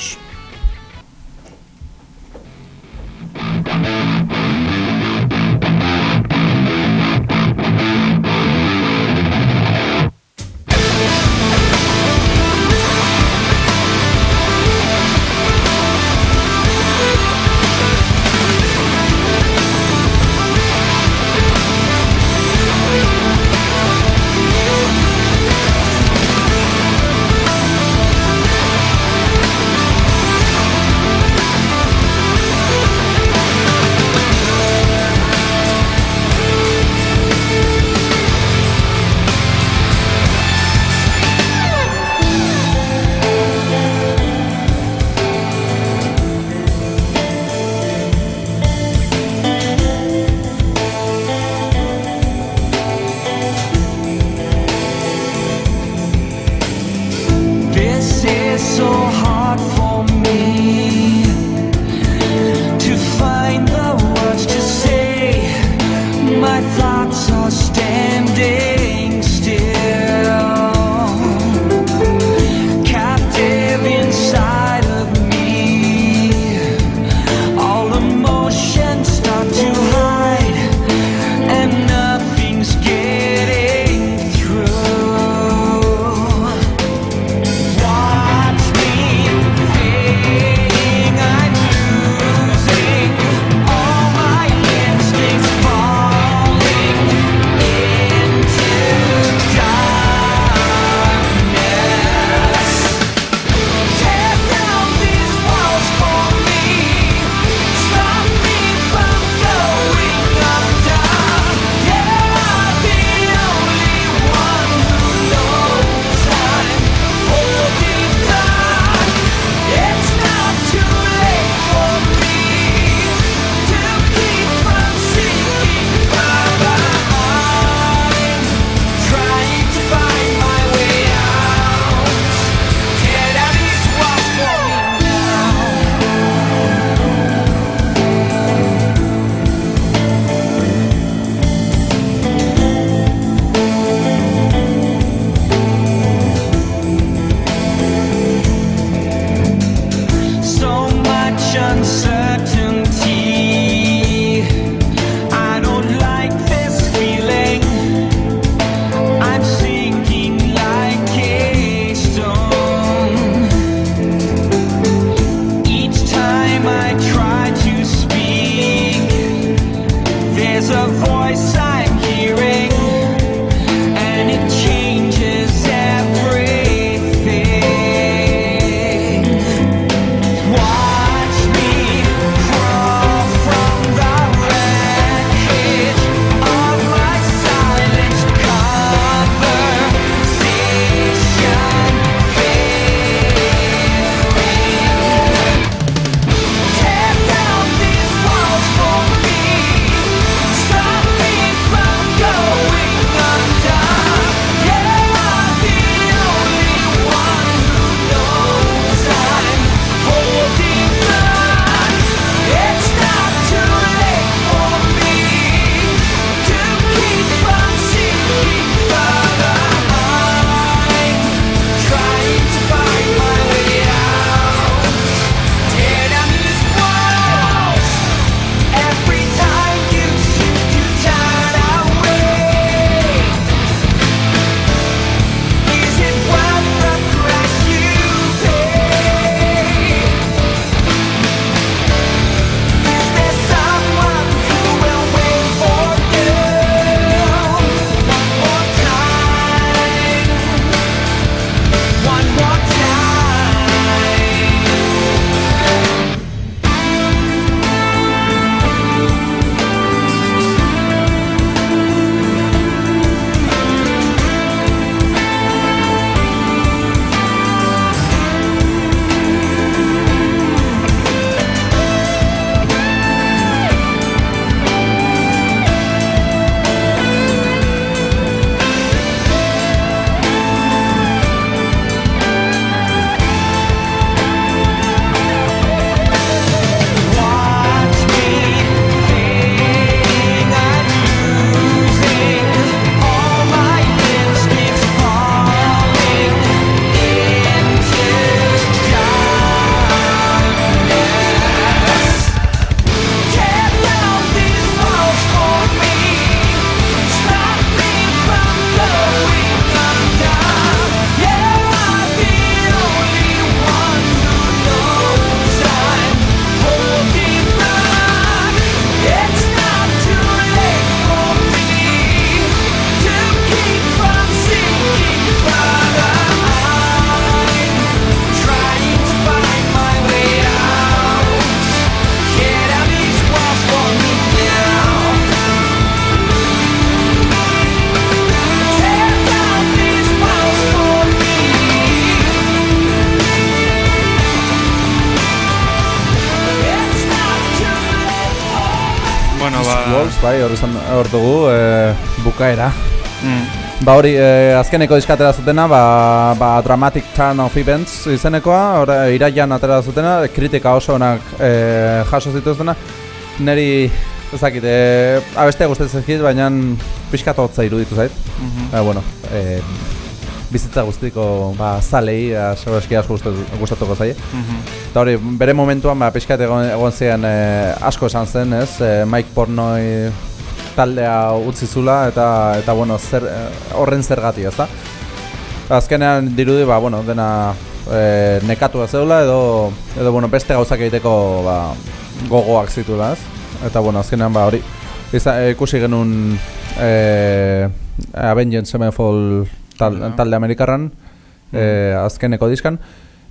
S8: Walls,
S2: bai, hor izan hor dugu, e, bukaera.
S1: Mm.
S2: Ba hori, e, azkeneko diskatera zutena, ba, ba Dramatic Turn of Events izenekoa, hor, e, iraian atera zutena, kritika oso onak e, jaso zituztena. Neri, ez dakit, e, abestea gustatzen zaizkit, baina pixkat hotza iruditu zait.
S1: Mhm.
S2: Ba, bueno, e, bizitza guztiko ba, zalei, seguro eski asko gustatu- gustatuko zaie.
S1: Mhm.
S2: Eta hori, bere momentuan, ba, pixkat egon, egon ziren e, asko esan zen, ez? E, Mike Pornoi taldea utzi zula, eta, eta bueno, zer, eh, horren zergati, ez da? Azkenean dirudi, ba, bueno, dena e, nekatu zeula, edo, edo, bueno, beste gauzak egiteko, ba, gogoak zituela, ez? Eta, bueno, azkenean, ba, hori, iza, ikusi genuen e, Avengers Sevenfold tal,
S1: Ja.
S2: talde amerikarran, e, azkeneko diskan,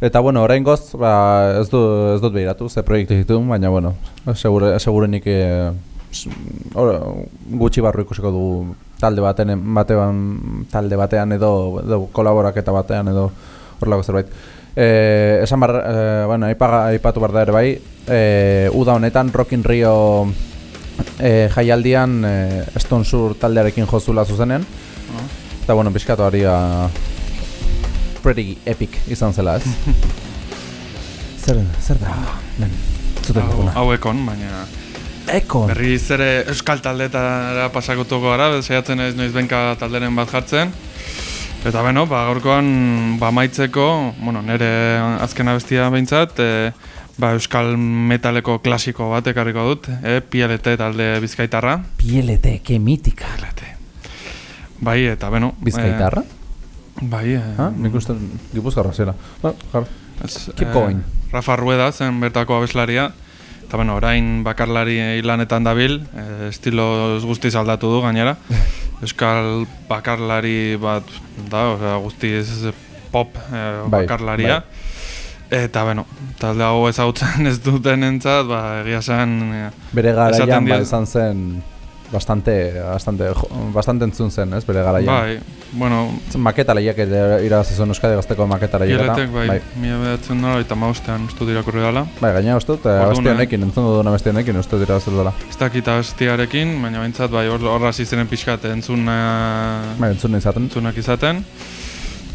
S2: Eta bueno, oraingoz, ba, ez du ez dut behiratu ze proiektu ditu, baina bueno, segure segurenik eh, s- hor- gutxi barru ikusiko dugu talde baten batean talde batean edo edo kolaboraketa batean edo horrelako zerbait. Eh, esan bar, eh, bueno, aipaga, aipatu bar da ere bai, eh, uda honetan Rock in Rio eh, jaialdian eh, Stone Sur taldearekin jozula zuzenean. Eta bueno, pixkatu hori ba, pretty epic izan zela, ez? zer, zer da? Ben, zuten
S1: Hau,
S2: duguna.
S1: hauekon, baina
S2: Ekon!
S1: berriz ere euskal taldetara pasakotuko gara, saiatzen ez noiz benka talderen bat jartzen. Eta beno, ba, gaurkoan ba, maitzeko, bueno, nire azken abestia behintzat, e, ba, euskal metaleko klasiko bat ekarriko dut, e, PLT talde bizkaitarra.
S2: PLT, que mítica.
S1: Bai, eta beno.
S2: Bizkaitarra?
S1: E, bai, e,
S2: Ha? Nik uste gipuzkarra zera. Ba, jar.
S1: Ez,
S2: Keep
S1: eh,
S2: going.
S1: Rafa Rueda zen bertako abeslaria. Eta bueno, orain bakarlari lanetan dabil, eh, estilo guztiz aldatu du gainera. Euskal bakarlari bat da, osea, guztiz pop eh,
S2: Bai,
S1: bakarlaria. Eta bueno, talde hau ezagutzen ez duten entzat, ba, egia eh,
S2: Bere garaian ba, izan zen bastante, bastante, bastante entzun zen, ez, bere garaian.
S1: Bai, bueno,
S2: Maketa lehiak ere irabazi zuen Euskadi gazteko maketa lehiak
S1: Pieletek, bai, bai. mila bedatzen nola, eta maustean ustu dirakurri dela.
S2: Bai, gaina eh,
S1: Orduan,
S2: abesti
S1: eh?
S2: honekin, entzun dut abesti honekin uste dut irabazi dela.
S1: Ez dakit abestiarekin, baina behintzat bai hor- horra ziren pixkat entzun, eh,
S2: Bai, entzun izaten.
S1: entzunak izaten.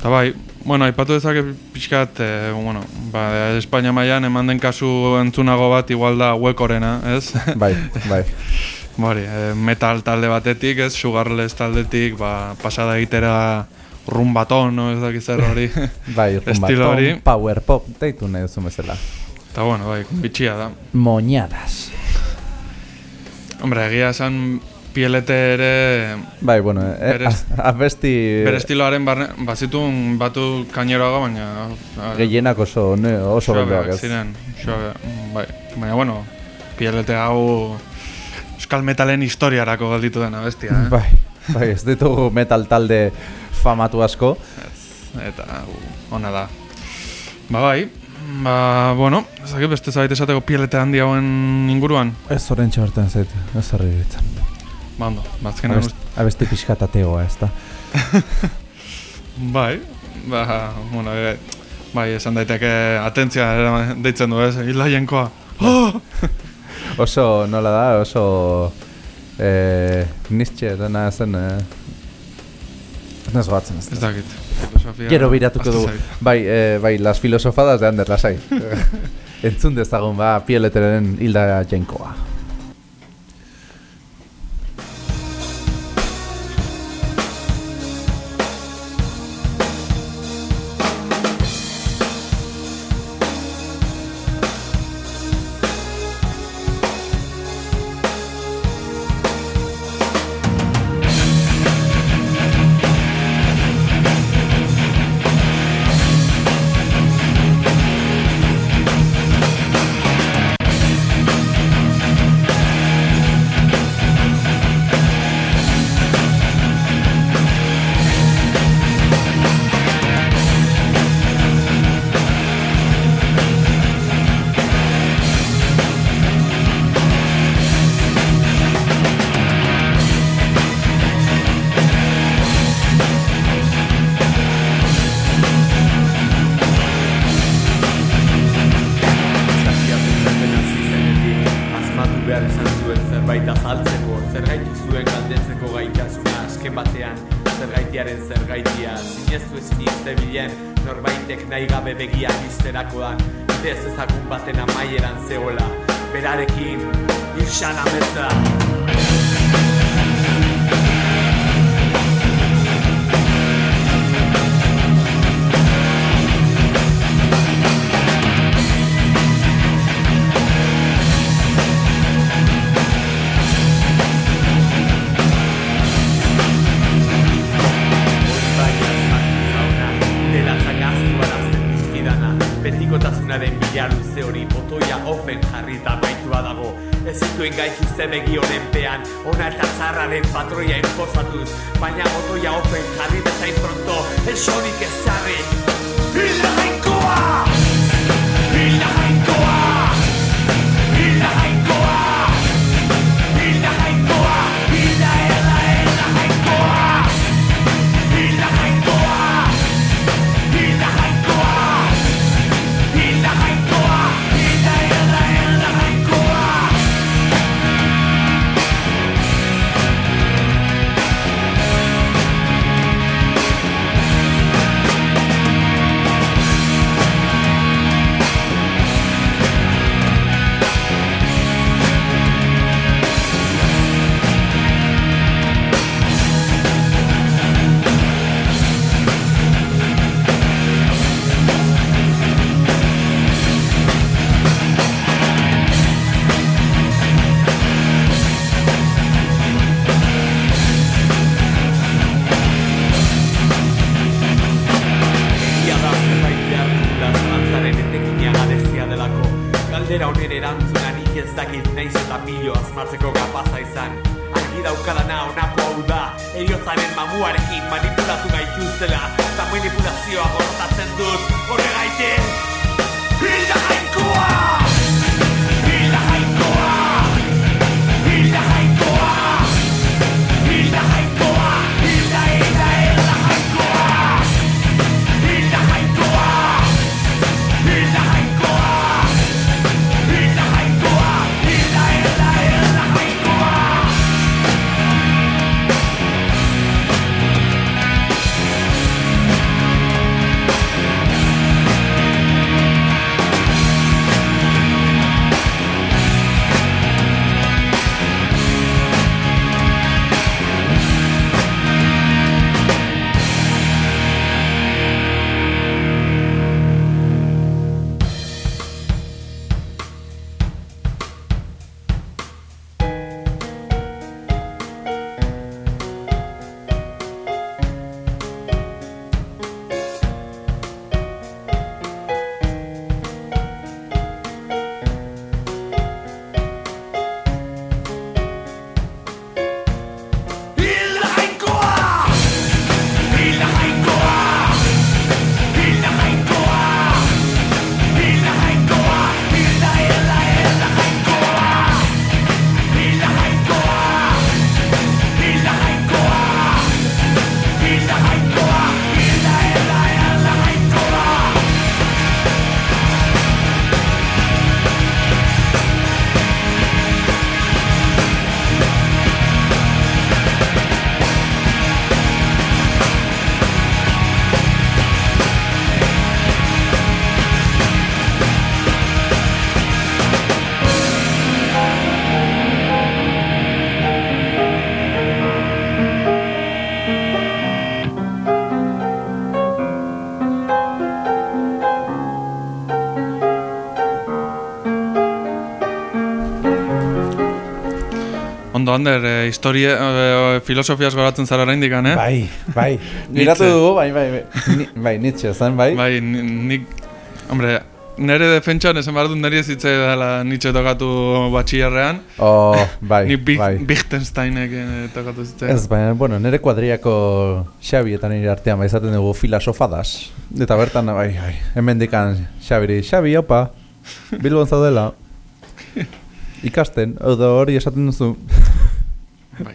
S1: Eta bai, bueno, aipatu dezake pixkat, e, bueno, ba, Espainia mailan eman den kasu entzunago bat igual da huekorena, ez?
S2: Bai, bai.
S1: Bari, e, metal talde batetik, ez? Sugarless taldetik, ba, pasada egitera rumbaton, no? ez dakiz zer hori.
S2: Bai, rumbaton, power pop, deitu nahi duzu bezala.
S1: Eta bueno, bai, bitxia da.
S2: Moñadas.
S1: Hombre, egia esan PLT ere
S2: Bai, bueno, eh,
S1: Berez-
S2: abesti
S1: bere estiloaren barne, bazitun batu kaineroaga, baina... a-
S2: gehienak oso, ne, oso beldoak ez.
S1: ziren, bai. Baina, bueno, PLT hau Euskal Metalen historiarako gelditu dena bestia, eh?
S2: Bai, bai, ez ditugu metal talde famatu asko.
S1: Eta hau, ona da. Ba, bai, ba, bueno, ez dakit beste zabait esateko PLT handi hauen inguruan.
S2: Ez horren txorten zait, ez horri ditzen.
S1: Ba, ondo, ba, azkenean
S2: Abesti, pixkat ateoa, ez da.
S1: Bai, ba, bueno, e, bai, esan daiteke atentzia deitzen du, ez? Hilaienkoa. Oh!
S2: Oso, nola da, oso... Eh, Nietzsche dena zen... Eh, ez nahez gogatzen ez.
S1: Ez dakit. Filosofia
S2: Gero biratuko
S1: zait.
S2: Bai, eh, bai, las filosofadas de Ander Lasai. Entzun dezagun, ba, pieleteren hilda jenkoa.
S9: Botoia ofen jarrita maitua dago. Ez zituen gaitu zebegi honen pean. Ona eta zarraren patroia enposatuz Baina botoia ofen jarri bezain pronto. Esorik ez zarri Hilda
S1: Ondo, Ander, e, historia, e, filosofiaz goratzen zara oraindik eh?
S5: Bai, bai.
S2: Miratu dugu, bai, bai, bai, Ni- bai, Nietzsche, zen, bai?
S1: Bai, ni- nik, hombre, nire defentsan esan behar dut niri ez hitze dela Nietzsche tokatu batxillerrean.
S2: Oh, bai,
S1: Ni Bich-
S2: bai.
S1: Bichtensteinek eh, tokatu zitzen.
S2: Ez, baina, bueno, nire kuadriako Xabi eta nire artean bai izaten dugu filosofadas. Eta bertan, bai, bai, hemen dikan Xabiri, Xabi, opa, Bilbon zaudela. Ikasten, edo hori esaten duzu.
S1: Bai.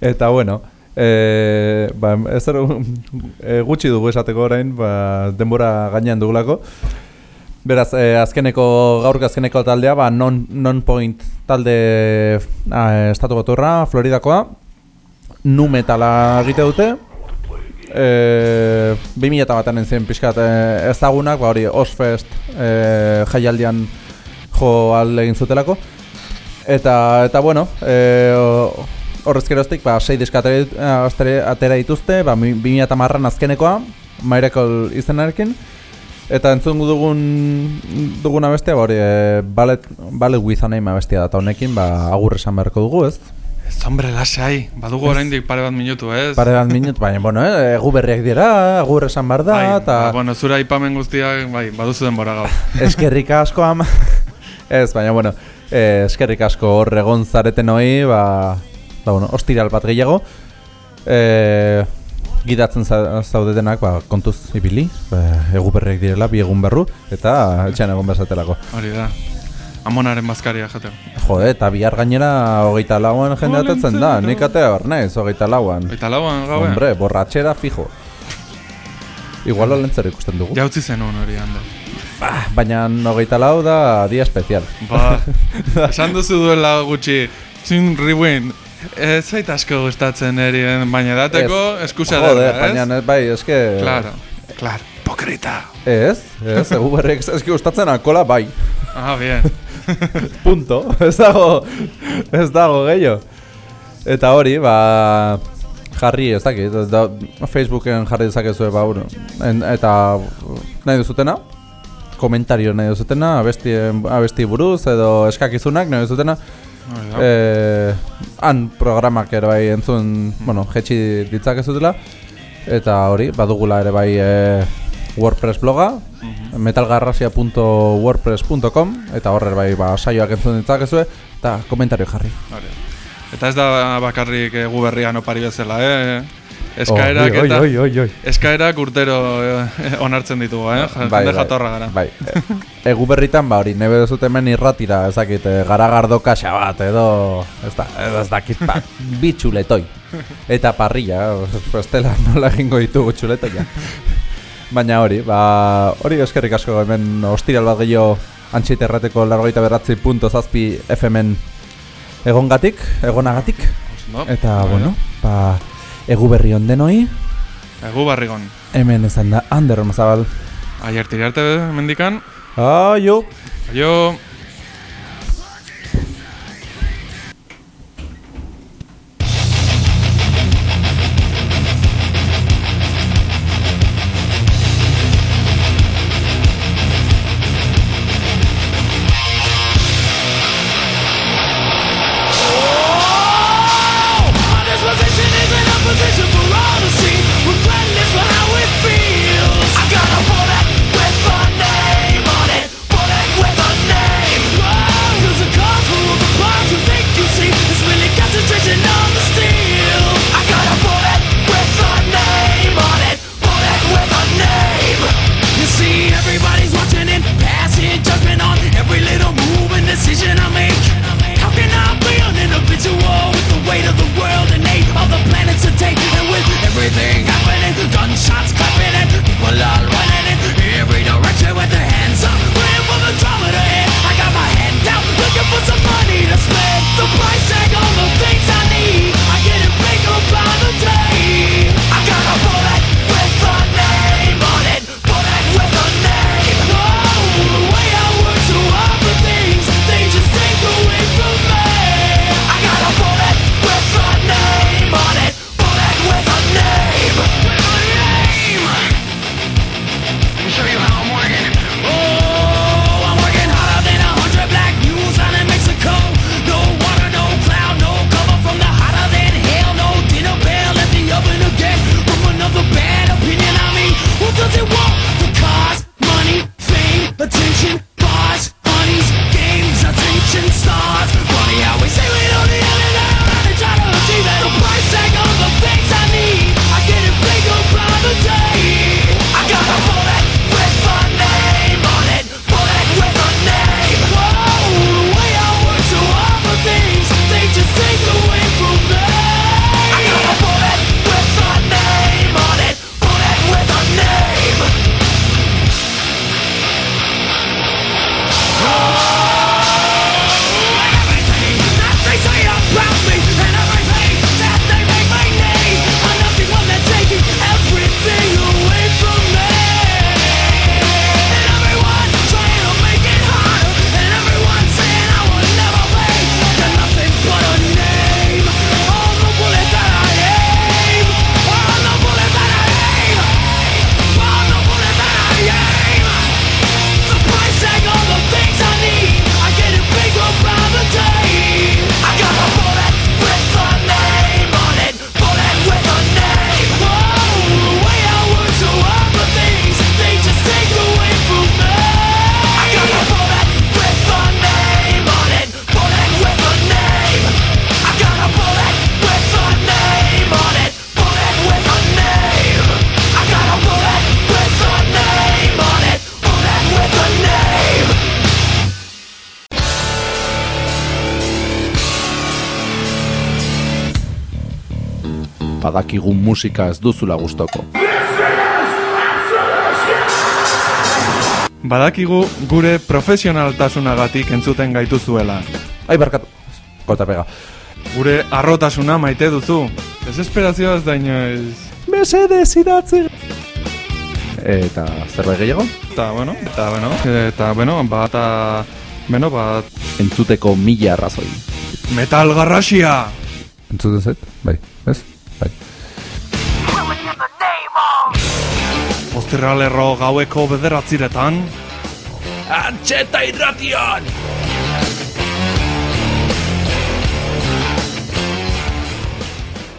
S2: Eta, bueno, e, ba, ez e, gutxi dugu esateko orain, ba, denbora gainean dugulako. Beraz, eh, azkeneko, gaur azkeneko taldea, ba, non, non point talde ah, estatu baturra, Floridakoa, nu metala egite dute, e, 2000 eta baten entzien pixkat eh, ezagunak, ba hori Osfest e, jaialdian jo al egin zutelako. Eta, eta bueno, e, horrez geroztik, ba, sei diska atera, dituzte, ba, 2000 eta marran azkenekoa, Miracle izenarekin. Eta entzun dugun duguna bestia, ba hori, e, ballet, ballet with a name abestia da, eta honekin, ba, agur esan beharko dugu, ez?
S9: Ez hombre, lasai, badugu oraindik pare bat minutu, ez?
S2: Pare bat minutu, baina, bueno, eh, egu berriak dira, agur esan behar da,
S9: Bai, ba, bueno, zura ipamen guztiak, bai, baduzu denbora gaur.
S2: eskerrik asko ama... Ez, baina, bueno, eh, eskerrik asko hor egon zareten hoi, ba, ba, bueno, ostiral bat gehiago. Eh, gidatzen za- zaudetenak, ba, kontuz ibili, ba, egu berriak direla, bi egun berru, eta etxean egon bezatelako.
S9: Hori da. Amonaren bazkaria jateko.
S2: Jode, eta bihar gainera hogeita lauan jende atetzen da, nik atea behar naiz, hogeita lauan.
S9: Eta lauan gaue.
S2: Hombre, borratxera fijo. Igual olentzer ikusten dugu.
S9: Jautzi zenuen hori handa.
S2: Bah, baina hogeita lau da dia espezial.
S9: Ba, esan duzu duela gutxi, zin ribuin, ez zait asko gustatzen erien, baina dateko eskusa da, ez?
S2: baina bai, eske...
S9: Claro, claro, pokrita.
S2: Ez, ez, egu berrek eski gustatzen alkola bai.
S9: Ah, bien.
S2: Punto. Ez dago, ez dago gehiago. Eta hori, ba... Jarri, ez dakit, da, Facebooken jarri dezakezue, ba, bueno, en, eta nahi duzutena, komentario nahi duzutena, abesti, abesti buruz, edo eskakizunak nahi duzutena, eh, han programak ere bai entzun, bueno, jetxi ditzakezutela, eta hori, badugula ere bai eh, WordPress bloga, metalgarrasia.wordpress.com, eta horre bai ba, saioak entzun ditzakezue, eta komentario jarri.
S9: Hori. Eta ez da bakarrik egu berrian opari bezala, eh? Eskaerak
S2: oi,
S9: eta...
S2: oi, oi, oi.
S9: Eskaerak urtero eh, onartzen ditugu, eh? Ja- Jende jatorra gara.
S2: Bai. Egu berritan, ba hori, nebe duzut hemen irratira, ezakit, eh, garagardo kaxa bat, edo, ez da, ez dakit, ba, bi txuletoi. Eta parrilla, estela nola egingo ditugu txuletoia. Baina hori, ba, hori eskerrik asko hemen ostiral bat gehiago antxit errateko largoita beratzi punto zazpi FM-en egongatik, egonagatik.
S9: Ondo.
S2: Eta,
S9: Bai.
S2: bueno, ba, egu berri ondenoi,
S9: Egu barrigon.
S2: hemen ezan da, Ander Ormazabal.
S9: Aier tirarte mendikan.
S2: Aio!
S9: Aio!
S6: Badakigu musika ez duzula gustoko.
S1: Badakigu gure profesionaltasunagatik entzuten gaituzuela.
S2: Ai, barkatu. Gota pega.
S1: Gure arrotasuna maite duzu. Desesperazioa ez da inoiz.
S2: Mesedez idatzi. Eta zerbait gehiago?
S1: Eta, bueno, eta, bueno, eta, bueno, ba, eta, bueno, ba,
S6: Entzuteko mila arrazoi.
S1: metal garrasia!
S2: Entzuten zait? Bai, ez?
S1: Osterralerro gaueko bederatziretan,
S6: Antxeta irratian!